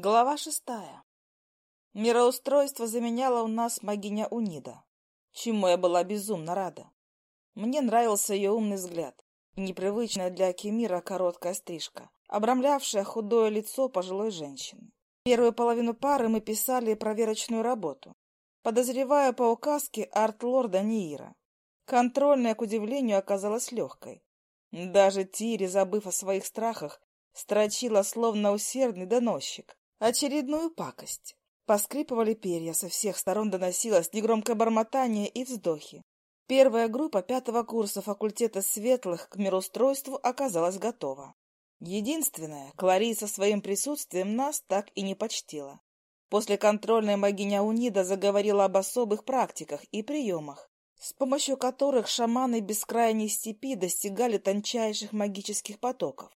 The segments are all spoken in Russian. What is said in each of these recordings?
Глава шестая. Мироустройство заменяло у нас магиня Унида, чему я была безумно рада. Мне нравился ее умный взгляд и непривычная для Кемира короткая стрижка, обрамлявшая худое лицо пожилой женщины. Первую половину пары мы писали проверочную работу, подозревая по указке арт-лорда Ниира. Контрольная, к удивлению, оказалась легкой. Даже Тири, забыв о своих страхах, строчила словно усердный доносчик, очередную пакость. Поскрипывали перья, со всех сторон доносилось негромкое бормотание и вздохи. Первая группа пятого курса факультета светлых к мироустройству оказалась готова. Единственное, Клариса своим присутствием нас так и не почтила. После контрольной магиня Унида заговорила об особых практиках и приемах, с помощью которых шаманы бескрайней степи достигали тончайших магических потоков.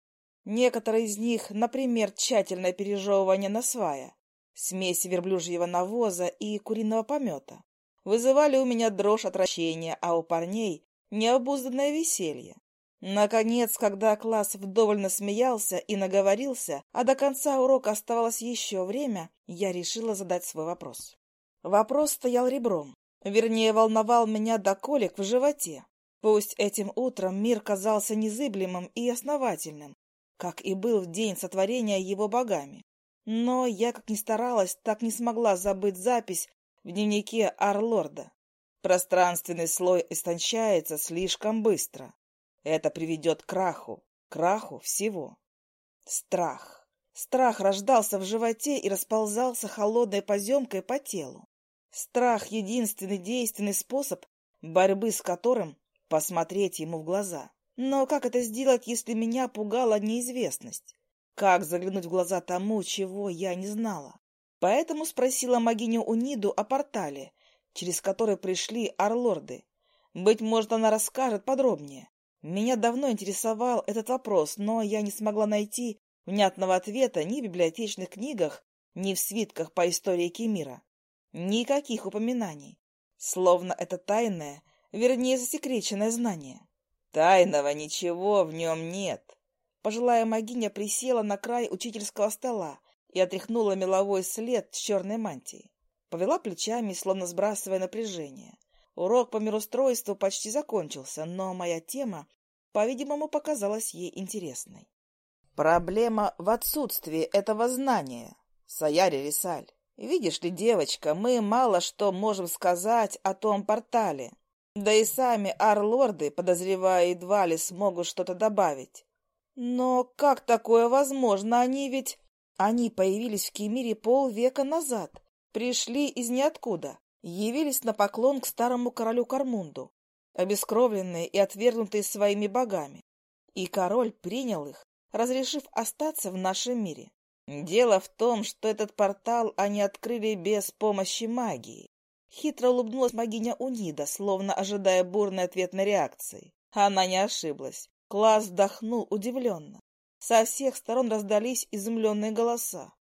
Некоторые из них, например, тщательное пережевывание на свая, смесь верблюжьего навоза и куриного помета, вызывали у меня дрожь отвращения, а у парней необузданное веселье. Наконец, когда класс вдоволь насмеялся и наговорился, а до конца урока оставалось еще время, я решила задать свой вопрос. Вопрос стоял ребром, вернее, волновал меня до колик в животе. Пусть этим утром мир казался незыблемым и основательным, как и был в день сотворения его богами. Но я, как ни старалась, так не смогла забыть запись в дневнике Арлорда. Пространственный слой истончается слишком быстро. Это приведет к краху, краху всего. Страх. Страх рождался в животе и расползался холодной поземкой по телу. Страх — единственный действенный способ, борьбы с которым — посмотреть ему в глаза. Но как это сделать, если меня пугала неизвестность? Как заглянуть в глаза тому, чего я не знала? Поэтому спросила могиню Униду о портале, через который пришли орлорды. Быть может, она расскажет подробнее. Меня давно интересовал этот вопрос, но я не смогла найти внятного ответа ни в библиотечных книгах, ни в свитках по истории Кемира. Никаких упоминаний. Словно это тайное, вернее, засекреченное знание. Тайного ничего в нем нет. Пожилая магиня присела на край учительского стола и отряхнула меловой след с черной мантией. Повела плечами, словно сбрасывая напряжение. Урок по миростройству почти закончился, но моя тема, по-видимому, показалась ей интересной. Проблема в отсутствии этого знания, Саяри Рисаль. Видишь ли, девочка, мы мало что можем сказать о том портале. Да и сами арлорды, подозревая, едва ли смогут что-то добавить. Но как такое возможно? Они ведь... Они появились в Кемире полвека назад, пришли из ниоткуда, явились на поклон к старому королю Кармунду, обескровленные и отвергнутые своими богами. И король принял их, разрешив остаться в нашем мире. Дело в том, что этот портал они открыли без помощи магии. Хитро улыбнулась могиня Унида, словно ожидая бурной ответной реакции. Она не ошиблась. Класс вдохнул удивленно. Со всех сторон раздались изумленные голоса.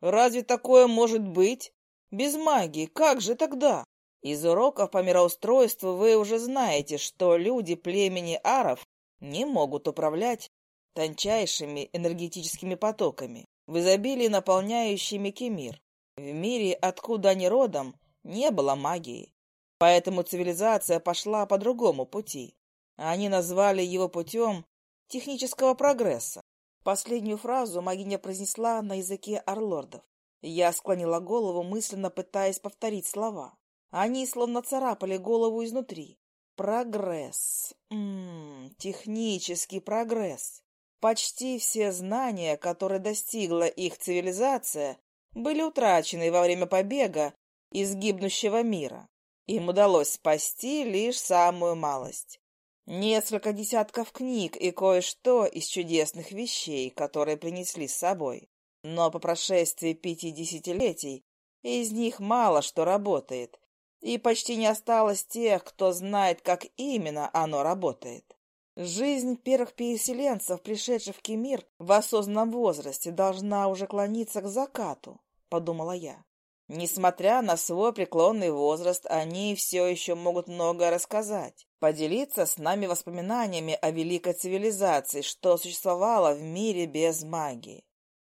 «Разве такое может быть? Без магии, как же тогда?» Из уроков по мироустройству вы уже знаете, что люди племени аров не могут управлять тончайшими энергетическими потоками, в изобилии наполняющими Кемир. В мире, откуда они родом, не было магии. Поэтому цивилизация пошла по другому пути. Они назвали его путем технического прогресса. Последнюю фразу магиня произнесла на языке орлордов. Я склонила голову, мысленно пытаясь повторить слова. Они словно царапали голову изнутри. Прогресс. Ммм, технический прогресс. Почти все знания, которые достигла их цивилизация, были утрачены во время побега из гибнущего мира. Им удалось спасти лишь самую малость. Несколько десятков книг и кое-что из чудесных вещей, которые принесли с собой. Но по прошествии пяти десятилетий из них мало что работает, и почти не осталось тех, кто знает, как именно оно работает. Жизнь первых переселенцев, пришедших в Кемир в осознанном возрасте, должна уже клониться к закату, — подумала я. Несмотря на свой преклонный возраст, они все еще могут многое рассказать, поделиться с нами воспоминаниями о великой цивилизации, что существовала в мире без магии.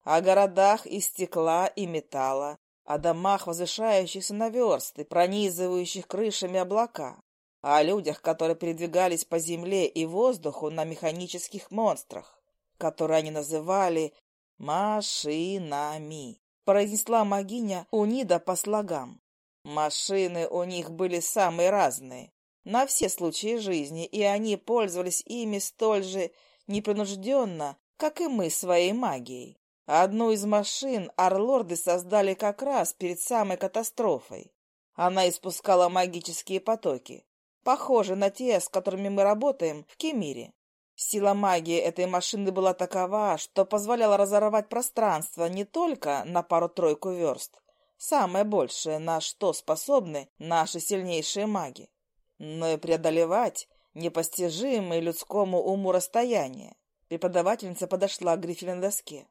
о городах из стекла и металла, о домах, возвышающихся на версты, пронизывающих крышами облака, о людях, которые передвигались по земле и воздуху на механических монстрах, которые они называли машинами, произнесла магиня Унида по слогам. Машины у них были самые разные, на все случаи жизни, и они пользовались ими столь же непринужденно, как и мы своей магией. Одну из машин орлорды создали как раз перед самой катастрофой. Она испускала магические потоки, похожие на те, с которыми мы работаем в Кемире. Сила магии этой машины была такова, что позволяла разорвать пространство не только на пару-тройку верст, самое большее, на что способны наши сильнейшие маги, но и преодолевать непостижимые людскому уму расстояния. Преподавательница подошла к грифельной доске.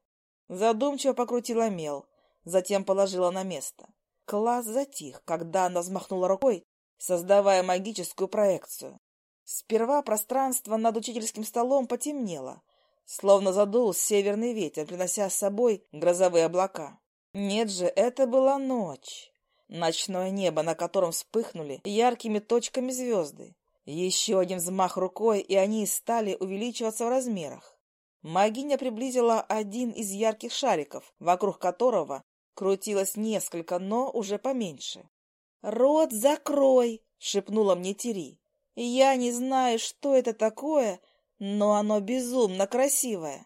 Задумчиво покрутила мел, затем положила на место. Класс затих, когда она взмахнула рукой, создавая магическую проекцию. Сперва пространство над учительским столом потемнело, словно задул северный ветер, принося с собой грозовые облака. Нет же, это была ночь. Ночное небо, на котором вспыхнули яркими точками звезды. Еще один взмах рукой, и они стали увеличиваться в размерах. Магиня приблизила один из ярких шариков, вокруг которого крутилось несколько, но уже поменьше. «Рот закрой!» — шепнула мне Тири. «Я не знаю, что это такое, но оно безумно красивое».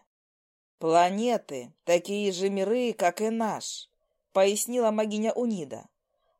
«Планеты — такие же миры, как и наш», — пояснила магиня Унида.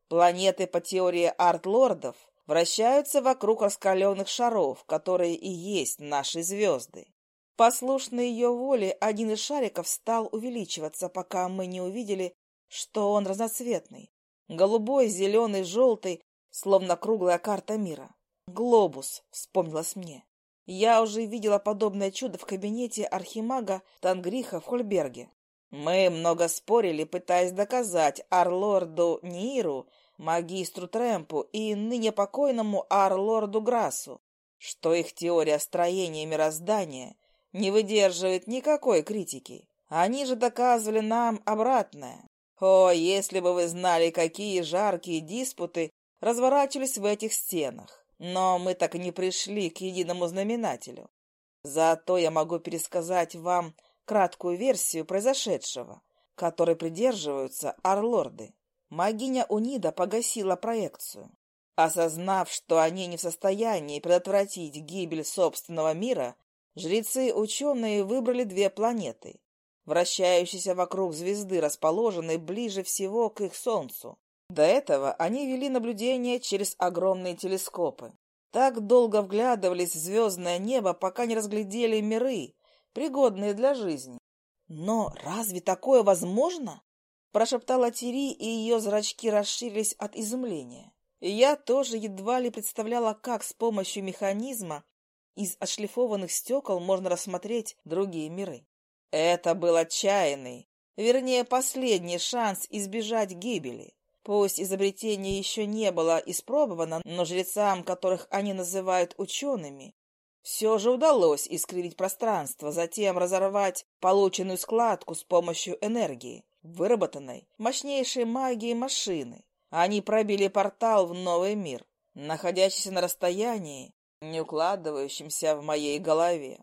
«Планеты, по теории арт-лордов, вращаются вокруг раскаленных шаров, которые и есть наши звезды. Послушный ее воле, один из шариков стал увеличиваться, пока мы не увидели, что он разноцветный. Голубой, зеленый, желтый, словно круглая карта мира. «Глобус», — вспомнилось мне. Я уже видела подобное чудо в кабинете архимага Тангриха в Хольберге. Мы много спорили, пытаясь доказать Арлорду Ниру, магистру Трэмпу и ныне покойному Арлорду Грассу, что их теория строения мироздания не выдерживает никакой критики. Они же доказывали нам обратное. О, если бы вы знали, какие жаркие диспуты разворачивались в этих стенах. Но мы так и не пришли к единому знаменателю. Зато я могу пересказать вам краткую версию произошедшего, которой придерживаются орлорды. Магиня Унида погасила проекцию. Осознав, что они не в состоянии предотвратить гибель собственного мира, Жрецы-ученые выбрали две планеты, вращающиеся вокруг звезды, расположенной ближе всего к их Солнцу. До этого они вели наблюдение через огромные телескопы. Так долго вглядывались в звездное небо, пока не разглядели миры, пригодные для жизни. «Но разве такое возможно?» — прошептала Тири, и ее зрачки расширились от изумления. Я тоже едва ли представляла, как с помощью механизма из отшлифованных стекол можно рассмотреть другие миры. Это был отчаянный, вернее, последний шанс избежать гибели. Пусть изобретение еще не было испробовано, но жрецам, которых они называют учеными, все же удалось искривить пространство, затем разорвать полученную складку с помощью энергии, выработанной мощнейшей магией машины. Они пробили портал в новый мир, находящийся на расстоянии не укладывающимся в моей голове.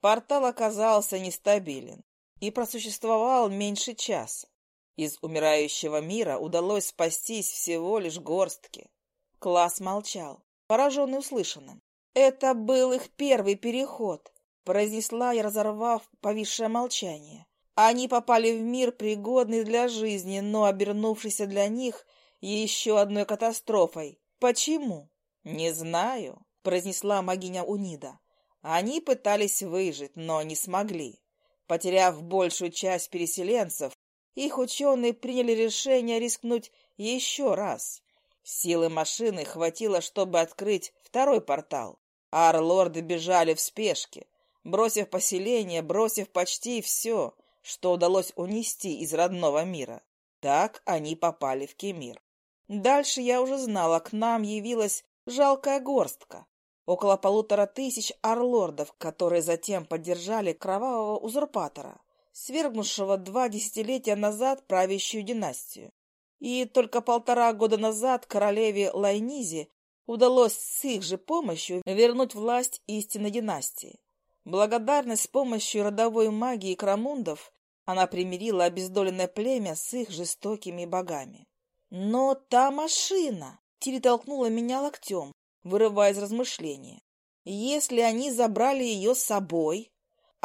Портал оказался нестабилен и просуществовал меньше часа. Из умирающего мира удалось спастись всего лишь горстки. Класс молчал, пораженный услышанным. «Это был их первый переход», — произнесла я, разорвав повисшее молчание. «Они попали в мир, пригодный для жизни, но обернувшийся для них еще одной катастрофой. Почему? Не знаю произнесла магиня Унида. Они пытались выжить, но не смогли. Потеряв большую часть переселенцев, их ученые приняли решение рискнуть еще раз. Силы машины хватило, чтобы открыть второй портал. Арлорды бежали в спешке, бросив поселение, бросив почти все, что удалось унести из родного мира. Так они попали в Кемир. Дальше я уже знала, к нам явилась жалкая горстка около полутора тысяч орлордов, которые затем поддержали кровавого узурпатора, свергнувшего два десятилетия назад правящую династию. И только полтора года назад королеве Лайнизе удалось с их же помощью вернуть власть истинной династии. Благодарность с помощью родовой магии Крамундов она примирила обездоленное племя с их жестокими богами. Но та машина перетолкнула меня локтем, вырывая из размышления. Если они забрали ее с собой,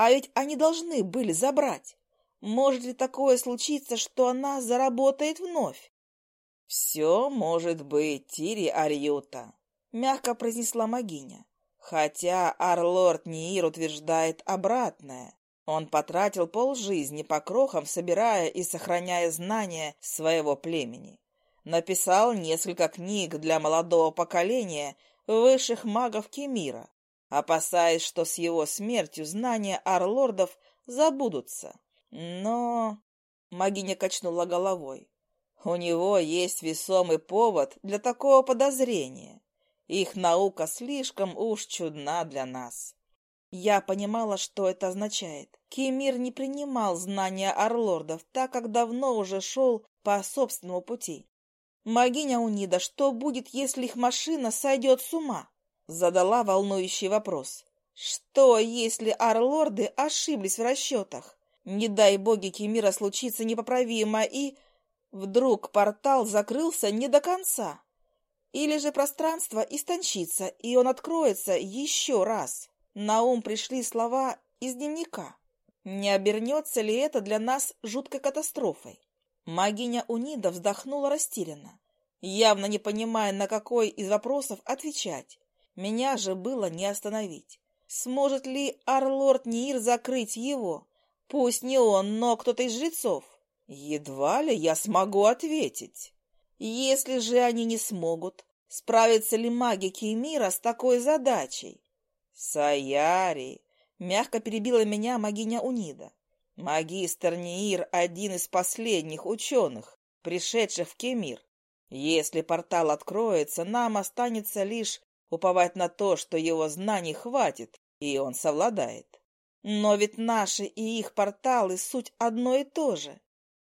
а ведь они должны были забрать, может ли такое случиться, что она заработает вновь? — Все может быть, Тири Арьюта, — мягко произнесла Магиня. Хотя Арлорд Ниир утверждает обратное. Он потратил полжизни по крохам, собирая и сохраняя знания своего племени. Написал несколько книг для молодого поколения высших магов Кемира, опасаясь, что с его смертью знания Арлордов забудутся. Но... Магиня качнула головой. У него есть весомый повод для такого подозрения. Их наука слишком уж чудна для нас. Я понимала, что это означает. Кемир не принимал знания орлордов, так как давно уже шел по собственному пути. «Магиня Унида, что будет, если их машина сойдет с ума?» Задала волнующий вопрос. «Что, если орлорды ошиблись в расчетах? Не дай боги Кемира случится непоправимо и...» Вдруг портал закрылся не до конца. Или же пространство истончится, и он откроется еще раз. На ум пришли слова из дневника. Не обернется ли это для нас жуткой катастрофой? Магиня Унида вздохнула растерянно, явно не понимая, на какой из вопросов отвечать. Меня же было не остановить. Сможет ли Арлорд Нир закрыть его? Пусть не он, но кто-то из жрецов. Едва ли я смогу ответить. Если же они не смогут, справятся ли маги Кеймира с такой задачей? Саяри, мягко перебила меня магиня Унида. Магистр Ниир — один из последних ученых, пришедших в Кемир. Если портал откроется, нам останется лишь уповать на то, что его знаний хватит, и он совладает. Но ведь наши и их порталы — суть одно и то же.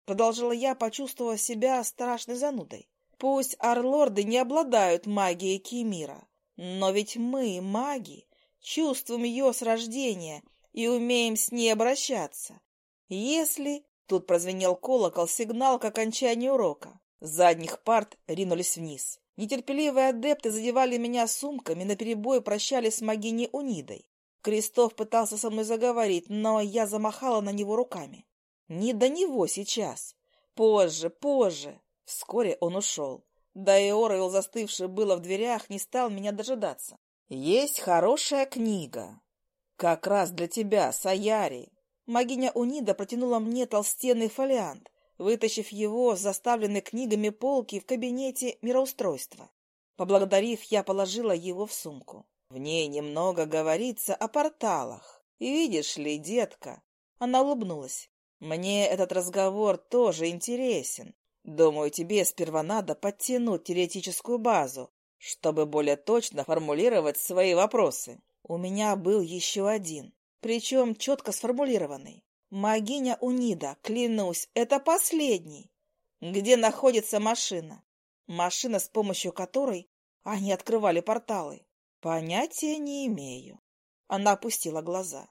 Продолжила я, почувствовав себя страшной занудой. Пусть орлорды не обладают магией Кемира, но ведь мы, маги, чувствуем ее с рождения и умеем с ней обращаться. Если... Тут прозвенел колокол, сигнал к окончанию урока. С задних парт ринулись вниз. Нетерпеливые адепты задевали меня сумками, наперебой прощались с могиней Унидой. Крестов пытался со мной заговорить, но я замахала на него руками. Не до него сейчас. Позже, позже. Вскоре он ушел. Да и Орвел, застывший было в дверях, не стал меня дожидаться. «Есть хорошая книга. Как раз для тебя, Саяри». Магиня Унида протянула мне толстенный фолиант, вытащив его с заставленной книгами полки в кабинете мироустройства. Поблагодарив, я положила его в сумку. В ней немного говорится о порталах. И видишь ли, детка, она улыбнулась. Мне этот разговор тоже интересен. Думаю, тебе сперва надо подтянуть теоретическую базу, чтобы более точно формулировать свои вопросы. У меня был еще один, причем четко сформулированный. Магиня Унида, клянусь, это последний. Где находится машина? Машина, с помощью которой они открывали порталы. Понятия не имею. Она опустила глаза.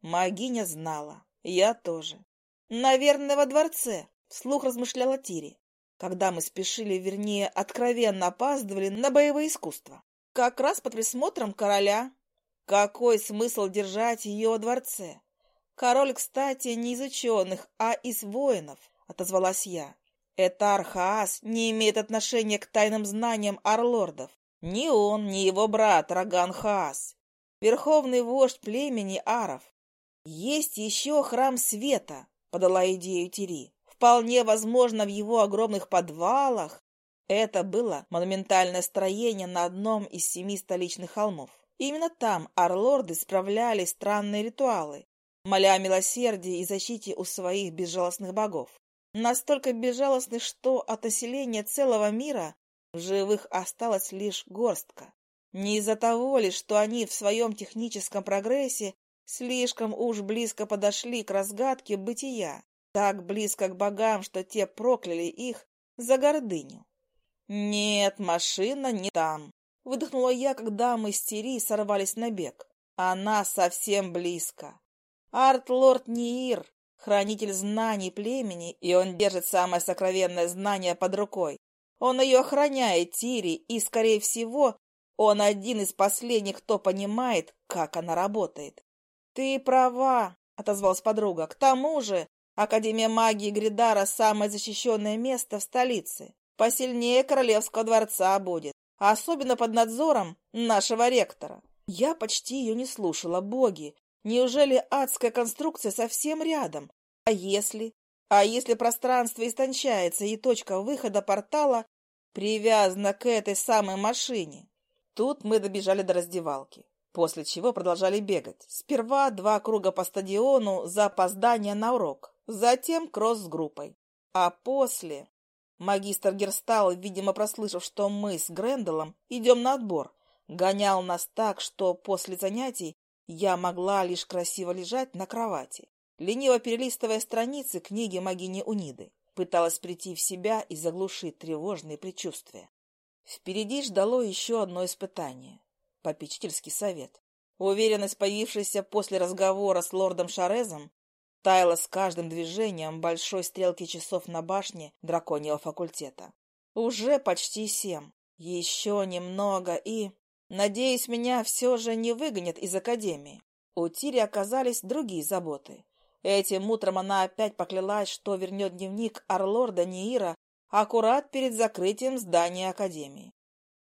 Магиня знала, я тоже. Наверное, во дворце. Вслух размышляла Тири, когда мы спешили, вернее, откровенно опаздывали на боевые искусства. Как раз под присмотром короля. Какой смысл держать ее во дворце? Король, кстати, не из ученых, а из воинов, отозвалась я. Это Архаас не имеет отношения к тайным знаниям Арлордов. Ни он, ни его брат Раган Хаас. Верховный вождь племени Аров. Есть еще храм света, подала идею Тири. Вполне возможно, в его огромных подвалах это было монументальное строение на одном из семи столичных холмов. Именно там орлорды справляли странные ритуалы, моля о милосердии и защите у своих безжалостных богов. Настолько безжалостны, что от населения целого мира в живых осталась лишь горстка. Не из-за того ли, что они в своем техническом прогрессе Слишком уж близко подошли к разгадке бытия, так близко к богам, что те прокляли их за гордыню. «Нет, машина не там», — выдохнула я, когда мы с Тири сорвались на бег. «Она совсем близко. Арт-лорд Ниир, хранитель знаний племени, и он держит самое сокровенное знание под рукой. Он ее охраняет, Тири, и, скорее всего, он один из последних, кто понимает, как она работает. «Ты права», — отозвалась подруга. «К тому же Академия магии Гридара — самое защищенное место в столице. Посильнее Королевского дворца будет, особенно под надзором нашего ректора». Я почти ее не слушала, боги. Неужели адская конструкция совсем рядом? А если? А если пространство истончается и точка выхода портала привязана к этой самой машине? Тут мы добежали до раздевалки после чего продолжали бегать. Сперва два круга по стадиону за опоздание на урок, затем кросс с группой. А после... Магистр Герстал, видимо, прослышав, что мы с Гренделом идем на отбор, гонял нас так, что после занятий я могла лишь красиво лежать на кровати, лениво перелистывая страницы книги Магини Униды. Пыталась прийти в себя и заглушить тревожные предчувствия. Впереди ждало еще одно испытание попечительский совет. Уверенность, появившаяся после разговора с лордом Шарезом, таяла с каждым движением большой стрелки часов на башне драконьего факультета. Уже почти семь. Еще немного и... Надеюсь, меня все же не выгонят из академии. У Тири оказались другие заботы. Этим утром она опять поклялась, что вернет дневник Арлорда Неира аккурат перед закрытием здания академии.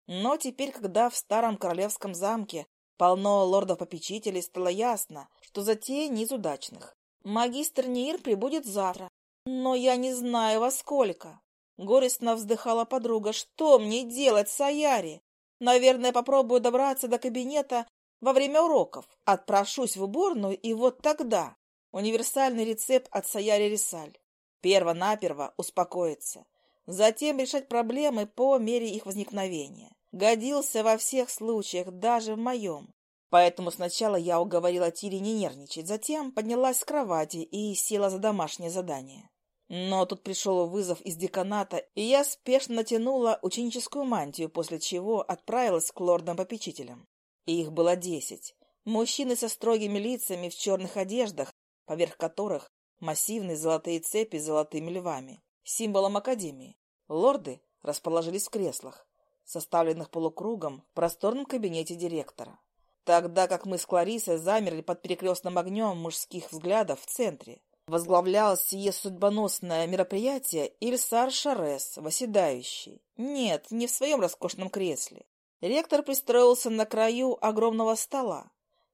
Но теперь, когда в старом королевском замке полно лордов-попечителей, стало ясно, что затея не из удачных. Магистр Нир прибудет завтра, но я не знаю во сколько. Горестно вздыхала подруга. Что мне делать, Саяри? Наверное, попробую добраться до кабинета во время уроков. Отпрошусь в уборную, и вот тогда универсальный рецепт от Саяри Рисаль. Перво-наперво успокоиться. Затем решать проблемы по мере их возникновения годился во всех случаях, даже в моем. Поэтому сначала я уговорила Тири не нервничать, затем поднялась с кровати и села за домашнее задание. Но тут пришел вызов из деканата, и я спешно натянула ученическую мантию, после чего отправилась к лордам-попечителям. Их было десять. Мужчины со строгими лицами в черных одеждах, поверх которых массивные золотые цепи с золотыми львами, символом Академии. Лорды расположились в креслах, составленных полукругом в просторном кабинете директора. Тогда как мы с Кларисой замерли под перекрестным огнем мужских взглядов в центре. Возглавлял сие судьбоносное мероприятие Ильсар Шарес, восседающий. Нет, не в своем роскошном кресле. Ректор пристроился на краю огромного стола.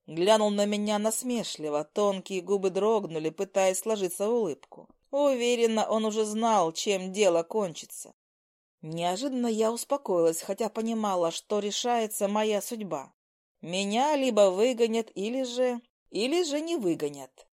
Глянул на меня насмешливо, тонкие губы дрогнули, пытаясь сложиться в улыбку. Уверенно, он уже знал, чем дело кончится. Неожиданно я успокоилась, хотя понимала, что решается моя судьба. Меня либо выгонят, или же... или же не выгонят.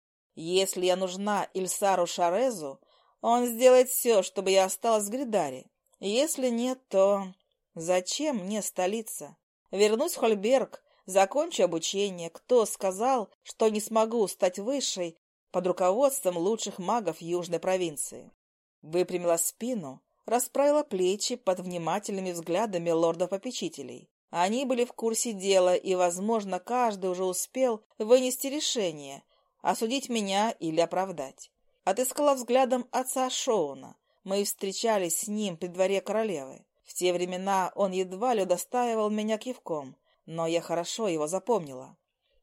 Если я нужна Ильсару Шарезу, он сделает все, чтобы я осталась в Гридаре. Если нет, то... Зачем мне столица? Вернусь в Хольберг, закончу обучение. Кто сказал, что не смогу стать высшей под руководством лучших магов Южной провинции? Выпрямила спину, расправила плечи под внимательными взглядами лордов-попечителей. Они были в курсе дела, и, возможно, каждый уже успел вынести решение, осудить меня или оправдать. Отыскала взглядом отца Шоуна. Мы встречались с ним при дворе королевы. В те времена он едва ли удостаивал меня кивком, но я хорошо его запомнила.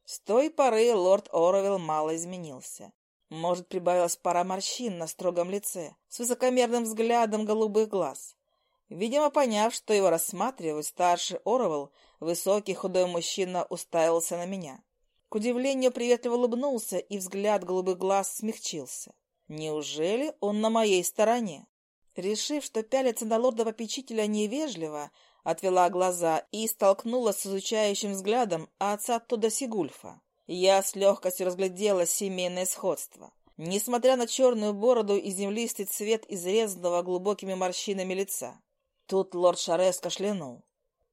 С той поры лорд Оровилл мало изменился. Может, прибавилась пара морщин на строгом лице, с высокомерным взглядом голубых глаз. Видимо, поняв, что его рассматривают, старший Оровелл, высокий худой мужчина, уставился на меня. К удивлению, приветливо улыбнулся, и взгляд голубых глаз смягчился. Неужели он на моей стороне? Решив, что пялиться на лорда-попечителя невежливо, отвела глаза и столкнулась с изучающим взглядом отца Тодда Сигульфа. Я с легкостью разглядела семейное сходство. Несмотря на черную бороду и землистый цвет изрезанного глубокими морщинами лица. Тут лорд Шарес кашлянул.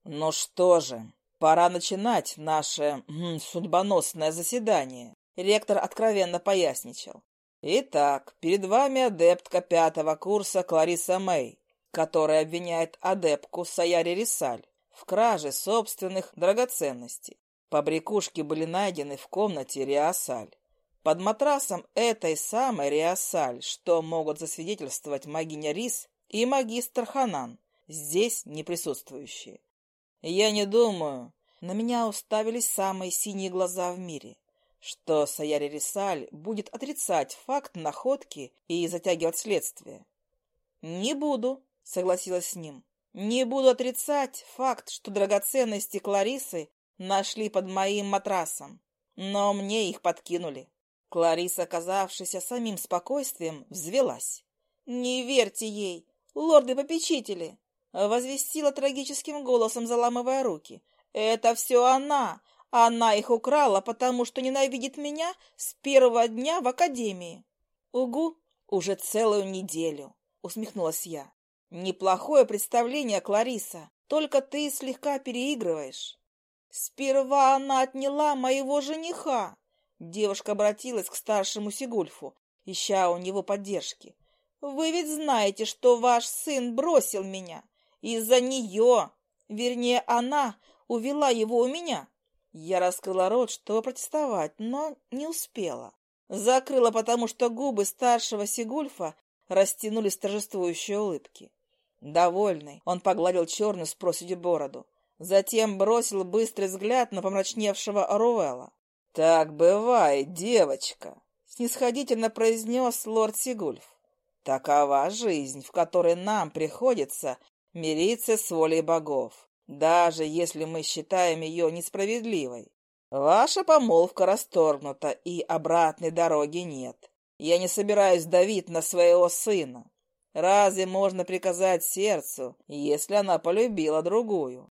«Ну что же, пора начинать наше м, судьбоносное заседание». Ректор откровенно поясничал. Итак, перед вами адептка пятого курса Клариса Мэй, которая обвиняет адептку Саяри Рисаль в краже собственных драгоценностей. Побрякушки были найдены в комнате Риасаль. Под матрасом этой самой Риасаль, что могут засвидетельствовать магиня Рис и магистр Ханан, здесь не присутствующие. Я не думаю, на меня уставились самые синие глаза в мире, что Саяри Рисаль будет отрицать факт находки и затягивать следствие. «Не буду», — согласилась с ним. «Не буду отрицать факт, что драгоценности Кларисы нашли под моим матрасом, но мне их подкинули». Клариса, оказавшаяся самим спокойствием, взвелась. «Не верьте ей, лорды-попечители!» Возвестила трагическим голосом, заламывая руки. «Это все она! Она их украла, потому что ненавидит меня с первого дня в академии!» «Угу! Уже целую неделю!» — усмехнулась я. «Неплохое представление, Клариса, только ты слегка переигрываешь». «Сперва она отняла моего жениха!» Девушка обратилась к старшему Сигульфу, ища у него поддержки. «Вы ведь знаете, что ваш сын бросил меня. Из-за нее, вернее, она увела его у меня». Я раскрыла рот, чтобы протестовать, но не успела. Закрыла, потому что губы старшего Сигульфа растянулись в торжествующей улыбки. Довольный, он погладил черную с проседью бороду. Затем бросил быстрый взгляд на помрачневшего Руэлла. «Так бывает, девочка», — снисходительно произнес лорд Сигульф. «Такова жизнь, в которой нам приходится мириться с волей богов, даже если мы считаем ее несправедливой. Ваша помолвка расторгнута, и обратной дороги нет. Я не собираюсь давить на своего сына. Разве можно приказать сердцу, если она полюбила другую?»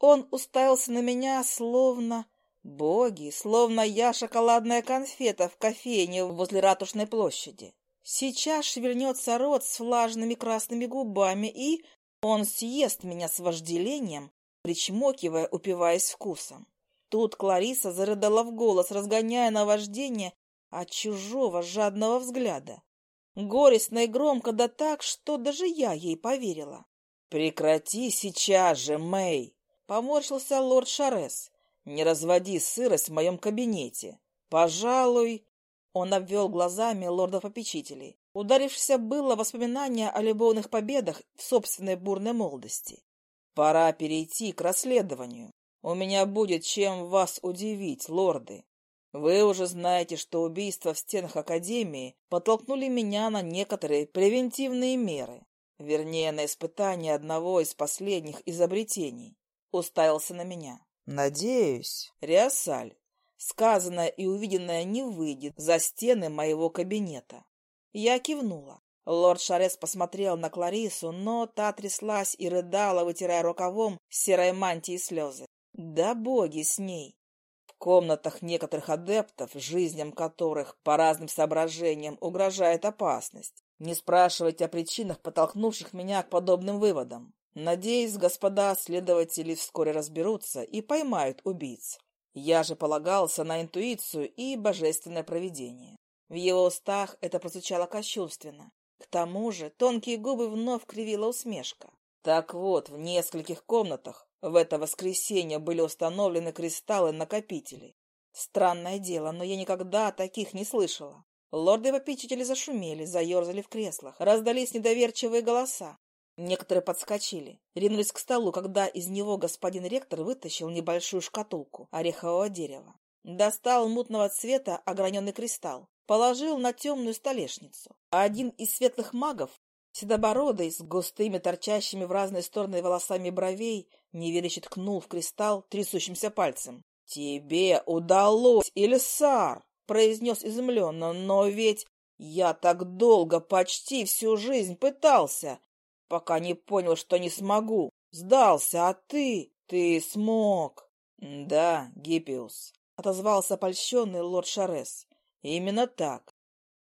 Он уставился на меня, словно Боги, словно я шоколадная конфета в кофейне возле Ратушной площади. Сейчас шевельнется рот с влажными красными губами, и он съест меня с вожделением, причмокивая, упиваясь вкусом. Тут Клариса зарыдала в голос, разгоняя наваждение от чужого жадного взгляда. Горестно и громко, да так, что даже я ей поверила. «Прекрати сейчас же, Мэй!» — поморщился лорд Шарес. Не разводи сырость в моем кабинете. Пожалуй...» Он обвел глазами лордов-попечителей, ударившись было воспоминания о любовных победах в собственной бурной молодости. «Пора перейти к расследованию. У меня будет чем вас удивить, лорды. Вы уже знаете, что убийства в стенах Академии подтолкнули меня на некоторые превентивные меры, вернее, на испытание одного из последних изобретений. Уставился на меня. Надеюсь, Риасаль, сказанное и увиденное не выйдет за стены моего кабинета. Я кивнула. Лорд Шарес посмотрел на Кларису, но та тряслась и рыдала, вытирая рукавом серой мантии слезы. Да боги с ней! В комнатах некоторых адептов, жизням которых по разным соображениям угрожает опасность. Не спрашивать о причинах, подтолкнувших меня к подобным выводам. Надеюсь, господа следователи вскоре разберутся и поймают убийц. Я же полагался на интуицию и божественное провидение. В его устах это прозвучало кощунственно. К тому же тонкие губы вновь кривила усмешка. Так вот, в нескольких комнатах в это воскресенье были установлены кристаллы-накопители. Странное дело, но я никогда таких не слышала. Лорды-попечители зашумели, заерзали в креслах, раздались недоверчивые голоса. Некоторые подскочили, ринулись к столу, когда из него господин ректор вытащил небольшую шкатулку орехового дерева. Достал мутного цвета ограненный кристалл, положил на темную столешницу. А один из светлых магов, седобородый, с густыми торчащими в разные стороны волосами бровей, неверяще ткнул в кристалл трясущимся пальцем. «Тебе удалось, Ильсар!» — произнес изумленно. «Но ведь я так долго, почти всю жизнь пытался, пока не понял, что не смогу. Сдался, а ты... ты смог. — Да, Гиппиус, — отозвался польщенный лорд Шарес. — Именно так.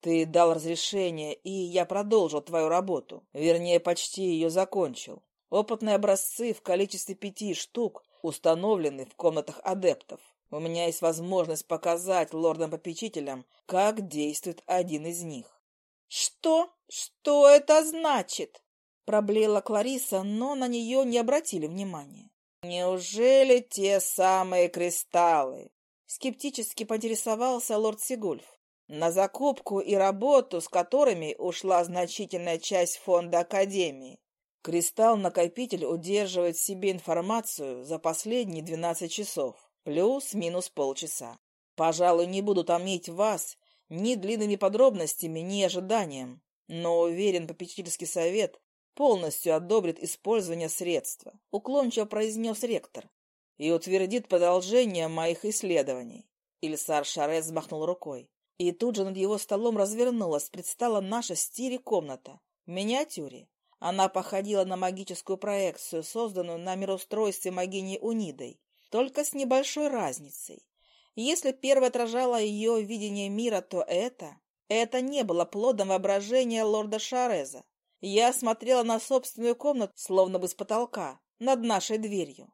Ты дал разрешение, и я продолжил твою работу. Вернее, почти ее закончил. Опытные образцы в количестве пяти штук установлены в комнатах адептов. У меня есть возможность показать лордам-попечителям, как действует один из них. «Что? Что это значит?» Проблеяла Клариса, но на нее не обратили внимания. «Неужели те самые кристаллы?» Скептически поинтересовался лорд Сигульф. «На закупку и работу, с которыми ушла значительная часть фонда Академии. Кристалл-накопитель удерживает в себе информацию за последние двенадцать часов, плюс-минус полчаса. Пожалуй, не буду томить вас ни длинными подробностями, ни ожиданием, но уверен, попечительский совет полностью одобрит использование средства, уклончиво произнес ректор, и утвердит продолжение моих исследований. Ильсар Шарес взмахнул рукой. И тут же над его столом развернулась, предстала наша стире комната в миниатюре. Она походила на магическую проекцию, созданную на мироустройстве магини Унидой, только с небольшой разницей. Если первое отражало ее видение мира, то это... Это не было плодом воображения лорда Шареза. Я смотрела на собственную комнату, словно бы с потолка, над нашей дверью.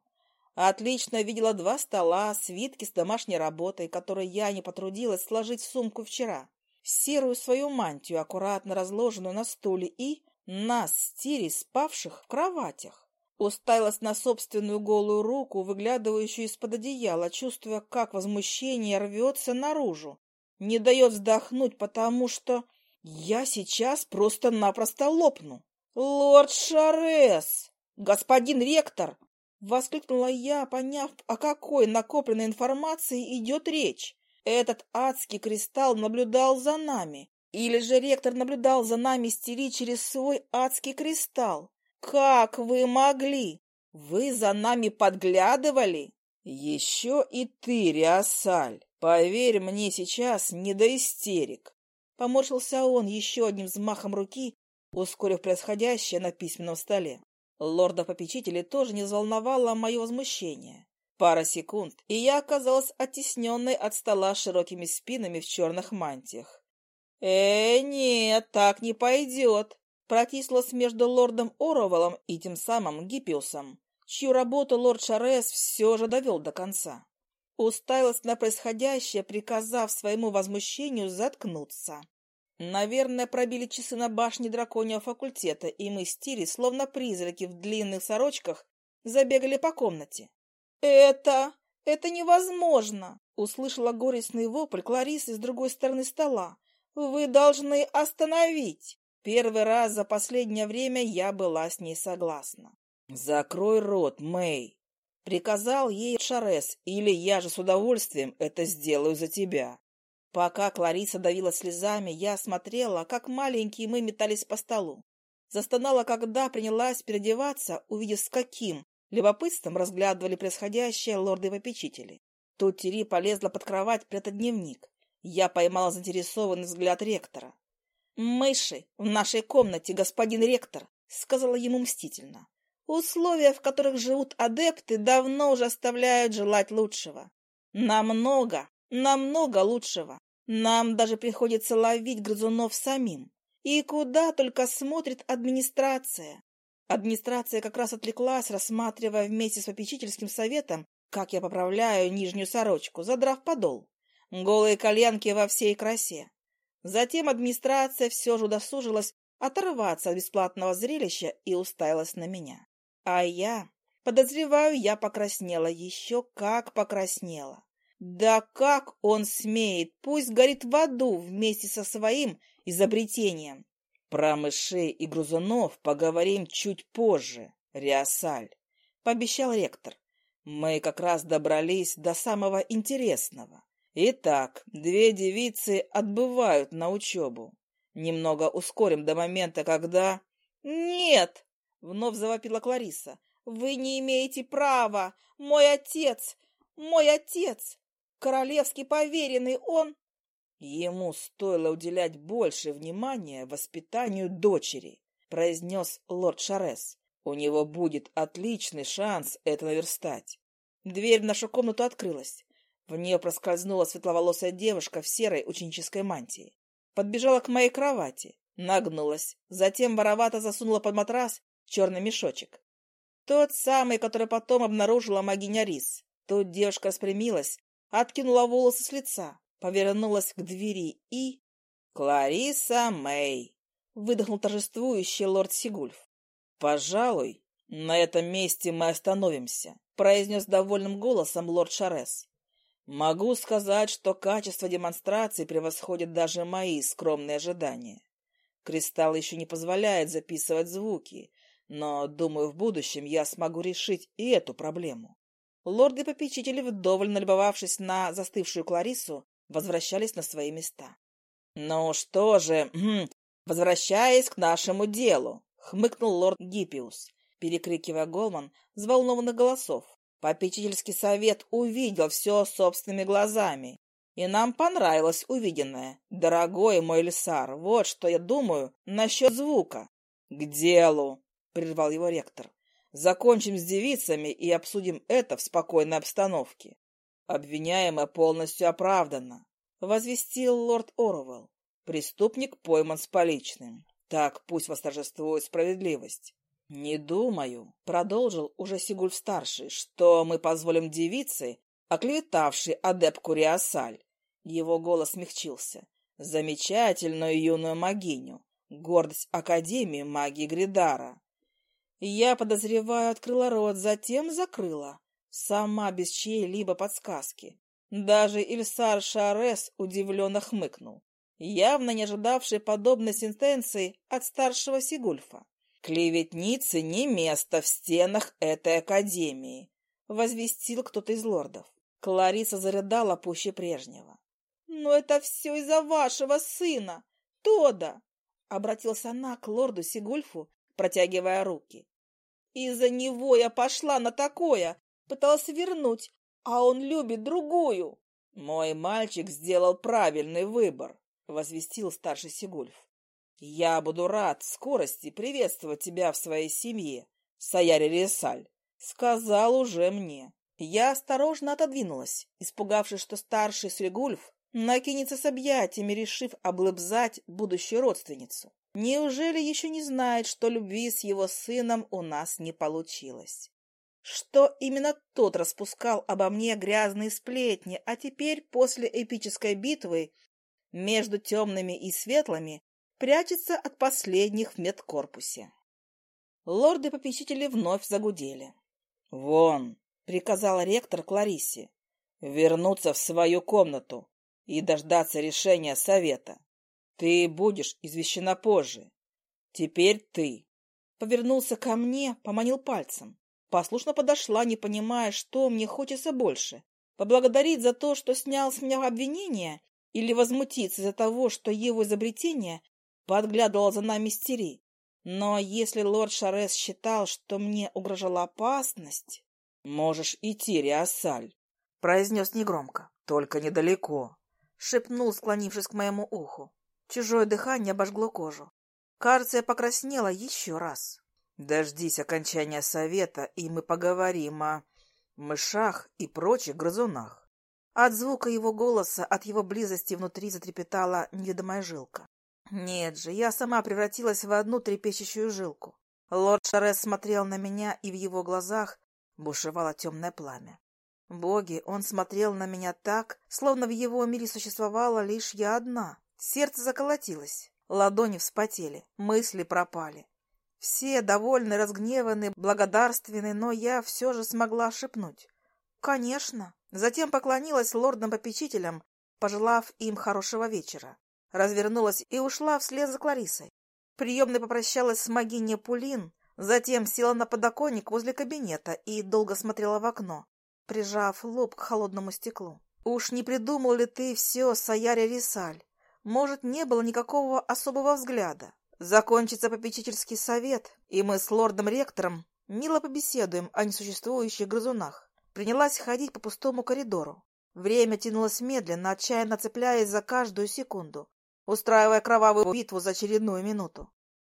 Отлично видела два стола, свитки с домашней работой, которые я не потрудилась сложить в сумку вчера, серую свою мантию, аккуратно разложенную на стуле, и нас с Тири, спавших в кроватях. Уставилась на собственную голую руку, выглядывающую из-под одеяла, чувствуя, как возмущение рвется наружу. Не дает вздохнуть, потому что я сейчас просто-напросто лопну. «Лорд Шарес! Господин ректор!» — воскликнула я, поняв, о какой накопленной информации идет речь. Этот адский кристалл наблюдал за нами. Или же ректор наблюдал за нами стери через свой адский кристалл. Как вы могли? Вы за нами подглядывали? Еще и ты, Риасаль. Поверь мне сейчас не до истерик. Поморщился он еще одним взмахом руки, ускорив происходящее на письменном столе. Лорда-попечителя тоже не взволновало мое возмущение. Пара секунд, и я оказалась оттесненной от стола широкими спинами в черных мантиях. «Э, нет, так не пойдет!» Протиснулась между лордом Оровелом и тем самым Гиппиусом, чью работу лорд Шарес все же довел до конца. Уставилась на происходящее, приказав своему возмущению заткнуться. Наверное, пробили часы на башне драконьего факультета, и мы с Тири, словно призраки в длинных сорочках, забегали по комнате. «Это... это невозможно!» — услышала горестный вопль Кларисы с другой стороны стола. «Вы должны остановить!» Первый раз за последнее время я была с ней согласна. «Закрой рот, Мэй!» — приказал ей Шарес, или я же с удовольствием это сделаю за тебя. Пока Клариса давила слезами, я смотрела, как маленькие мы метались по столу. Застонала, когда принялась переодеваться, увидев, с каким любопытством разглядывали происходящее лорды-попечители. Тут Тири полезла под кровать прятать дневник. Я поймала заинтересованный взгляд ректора. «Мыши в нашей комнате, господин ректор», — сказала ему мстительно. «Условия, в которых живут адепты, давно уже оставляют желать лучшего. Намного, намного лучшего. Нам даже приходится ловить грызунов самим. И куда только смотрит администрация. Администрация как раз отвлеклась, рассматривая вместе с попечительским советом, как я поправляю нижнюю сорочку, задрав подол. Голые коленки во всей красе. Затем администрация все же удосужилась оторваться от бесплатного зрелища и уставилась на меня. А я, подозреваю, я покраснела еще как покраснела. Да как он смеет, пусть горит в аду вместе со своим изобретением. Про мышей и грузунов поговорим чуть позже, Риасаль, пообещал ректор. Мы как раз добрались до самого интересного. Итак, две девицы отбывают на учебу. Немного ускорим до момента, когда... Нет! Вновь завопила Клариса. Вы не имеете права! Мой отец! Мой отец! Королевский поверенный, он... Ему стоило уделять больше внимания воспитанию дочери, произнес лорд Шарес. У него будет отличный шанс это наверстать. Дверь в нашу комнату открылась. В нее проскользнула светловолосая девушка в серой ученической мантии. Подбежала к моей кровати, нагнулась, затем воровато засунула под матрас черный мешочек. Тот самый, который потом обнаружила магиня Рис. Тут девушка распрямилась, откинула волосы с лица, повернулась к двери и... «Клариса Мэй!» — выдохнул торжествующий лорд Сигульф. «Пожалуй, на этом месте мы остановимся», — произнес довольным голосом лорд Шарес. «Могу сказать, что качество демонстрации превосходит даже мои скромные ожидания. Кристалл еще не позволяет записывать звуки, но, думаю, в будущем я смогу решить и эту проблему». Лорды-попечители, вдоволь налюбовавшись на застывшую Кларису, возвращались на свои места. «Ну что же, хм, возвращаясь к нашему делу», — хмыкнул лорд Гиппиус, перекрикивая Голман взволнованных голосов. «Попечительский совет увидел все собственными глазами, и нам понравилось увиденное. Дорогой мой Лисар, вот что я думаю насчет звука». «К делу!» — прервал его ректор. «Закончим с девицами и обсудим это в спокойной обстановке. Обвиняемая полностью оправдана возвестил лорд Оруэлл. Преступник пойман с поличным. Так пусть восторжествует справедливость. «Не думаю», — продолжил уже Сигульф-старший, «что мы позволим девице, оклеветавшей адепку Риасаль». Его голос смягчился. «Замечательную юную магиню, гордость Академии магии Гридара». Я, подозреваю, открыла рот, затем закрыла, сама без чьей-либо подсказки. Даже Ильсар Шарес удивленно хмыкнул, явно не ожидавший подобной сентенции от старшего Сигульфа. «Клеветницы не место в стенах этой академии», — возвестил кто-то из лордов. Клариса зарыдала пуще прежнего. «Но это все из-за вашего сына, Тода!» — обратился она к лорду Сигульфу, протягивая руки. «Из-за него я пошла на такое, пыталась вернуть, а он любит другую. Мой мальчик сделал правильный выбор, возвестил старший Сигульф. Я буду рад скорости приветствовать тебя в своей семье, Саяри Ресаль, сказал уже мне. Я осторожно отодвинулась, испугавшись, что старший Сигульф накинется с объятиями, решив облыбзать будущую родственницу. Неужели еще не знает, что любви с его сыном у нас не получилось? что именно тот распускал обо мне грязные сплетни, а теперь, после эпической битвы, между темными и светлыми, прячется от последних в медкорпусе. Лорды-попечители вновь загудели. «Вон!» — приказал ректор Клариссе. «Вернуться в свою комнату и дождаться решения совета. Ты будешь извещена позже. Теперь ты». Повернулся ко мне, поманил пальцем. Послушно подошла, не понимая, что мне хочется больше. Поблагодарить за то, что снял с меня обвинение, или возмутиться из-за того, что его изобретение подглядывало за нами стери. Но если лорд Шарес считал, что мне угрожала опасность... — Можешь идти, Риасаль, — произнес негромко. — Только недалеко, — шепнул, склонившись к моему уху. Чужое дыхание обожгло кожу. Кажется, я покраснела еще раз. Дождись окончания совета, и мы поговорим о мышах и прочих грызунах. От звука его голоса, от его близости внутри затрепетала неведомая жилка. Нет же, я сама превратилась в одну трепещущую жилку. Лорд Шарес смотрел на меня, и в его глазах бушевало темное пламя. Боги, он смотрел на меня так, словно в его мире существовала лишь я одна. Сердце заколотилось, ладони вспотели, мысли пропали. Все довольны, разгневаны, благодарственны, но я все же смогла шепнуть. «Конечно». Затем поклонилась лордам-попечителям, пожелав им хорошего вечера. Развернулась и ушла вслед за Кларисой. Приемной попрощалась с магиней Пулин, затем села на подоконник возле кабинета и долго смотрела в окно, прижав лоб к холодному стеклу. «Уж не придумал ли ты все, Саяри Рисаль? Может, не было никакого особого взгляда? Закончится попечительский совет, и мы с лордом-ректором мило побеседуем о несуществующих грызунах. Принялась ходить по пустому коридору. Время тянулось медленно, отчаянно цепляясь за каждую секунду, устраивая кровавую битву за очередную минуту.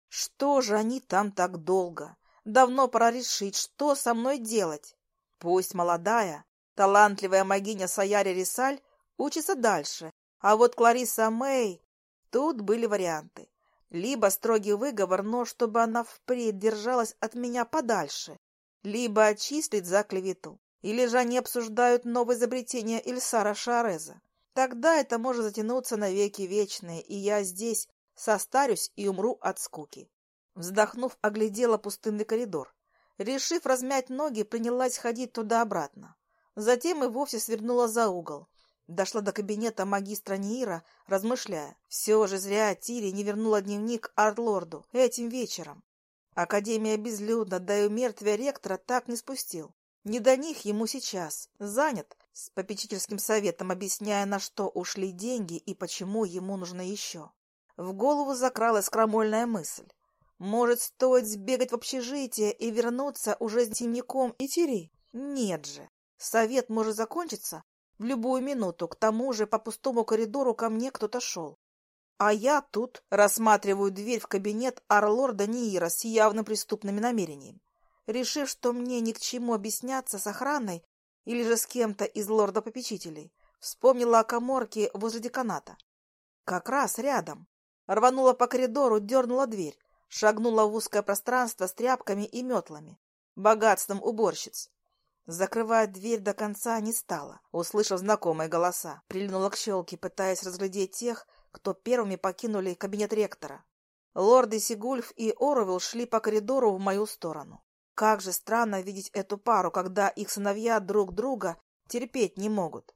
Что же они там так долго? Давно пора решить, что со мной делать. Пусть молодая, талантливая магиня Саяри Рисаль учится дальше, а вот Клариса Мэй... Тут были варианты. Либо строгий выговор, но чтобы она впредь держалась от меня подальше, либо отчислить за клевету. Или же они обсуждают новое изобретение Ильсара Шареза? Тогда это может затянуться навеки вечные, и я здесь состарюсь и умру от скуки. Вздохнув, оглядела пустынный коридор. Решив размять ноги, принялась ходить туда-обратно. Затем и вовсе свернула за угол. Дошла до кабинета магистра Ниира, размышляя. Все же зря Тири не вернула дневник Артлорду этим вечером. Академия безлюдна, да и мертвия ректора так не спустил. Не до них ему сейчас. Занят с попечительским советом, объясняя, на что ушли деньги и почему ему нужно еще. В голову закралась крамольная мысль. Может, стоит сбегать в общежитие и вернуться уже с дневником и Тири? Нет же. Совет может закончиться в любую минуту. К тому же по пустому коридору ко мне кто-то шел. А я тут рассматриваю дверь в кабинет Арлорда Ниира с явно преступными намерениями решив, что мне ни к чему объясняться с охраной или же с кем-то из лорда-попечителей, вспомнила о коморке возле деканата. Как раз рядом. Рванула по коридору, дернула дверь, шагнула в узкое пространство с тряпками и метлами, богатством уборщиц. Закрывать дверь до конца не стала, услышав знакомые голоса. Прильнула к щелке, пытаясь разглядеть тех, кто первыми покинули кабинет ректора. Лорды Сигульф и Оровилл шли по коридору в мою сторону. Как же странно видеть эту пару, когда их сыновья друг друга терпеть не могут.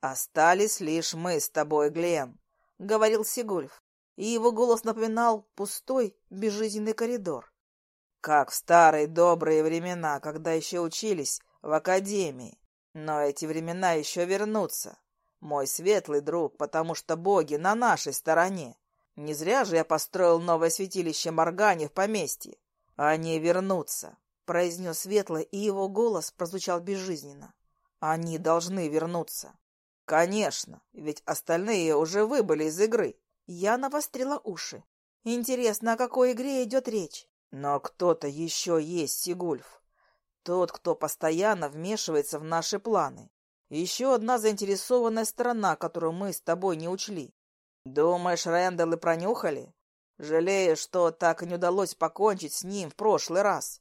«Остались лишь мы с тобой, Глен», — говорил Сигульф, и его голос напоминал пустой, безжизненный коридор. «Как в старые добрые времена, когда еще учились в академии. Но эти времена еще вернутся. Мой светлый друг, потому что боги на нашей стороне. Не зря же я построил новое святилище Моргани в поместье. Они вернутся. — произнес Светло, и его голос прозвучал безжизненно. «Они должны вернуться». «Конечно, ведь остальные уже выбыли из игры». Я навострила уши. «Интересно, о какой игре идет речь?» «Но кто-то еще есть, Сигульф. Тот, кто постоянно вмешивается в наши планы. Еще одна заинтересованная сторона, которую мы с тобой не учли. Думаешь, Рэндаллы пронюхали? Жалею, что так и не удалось покончить с ним в прошлый раз.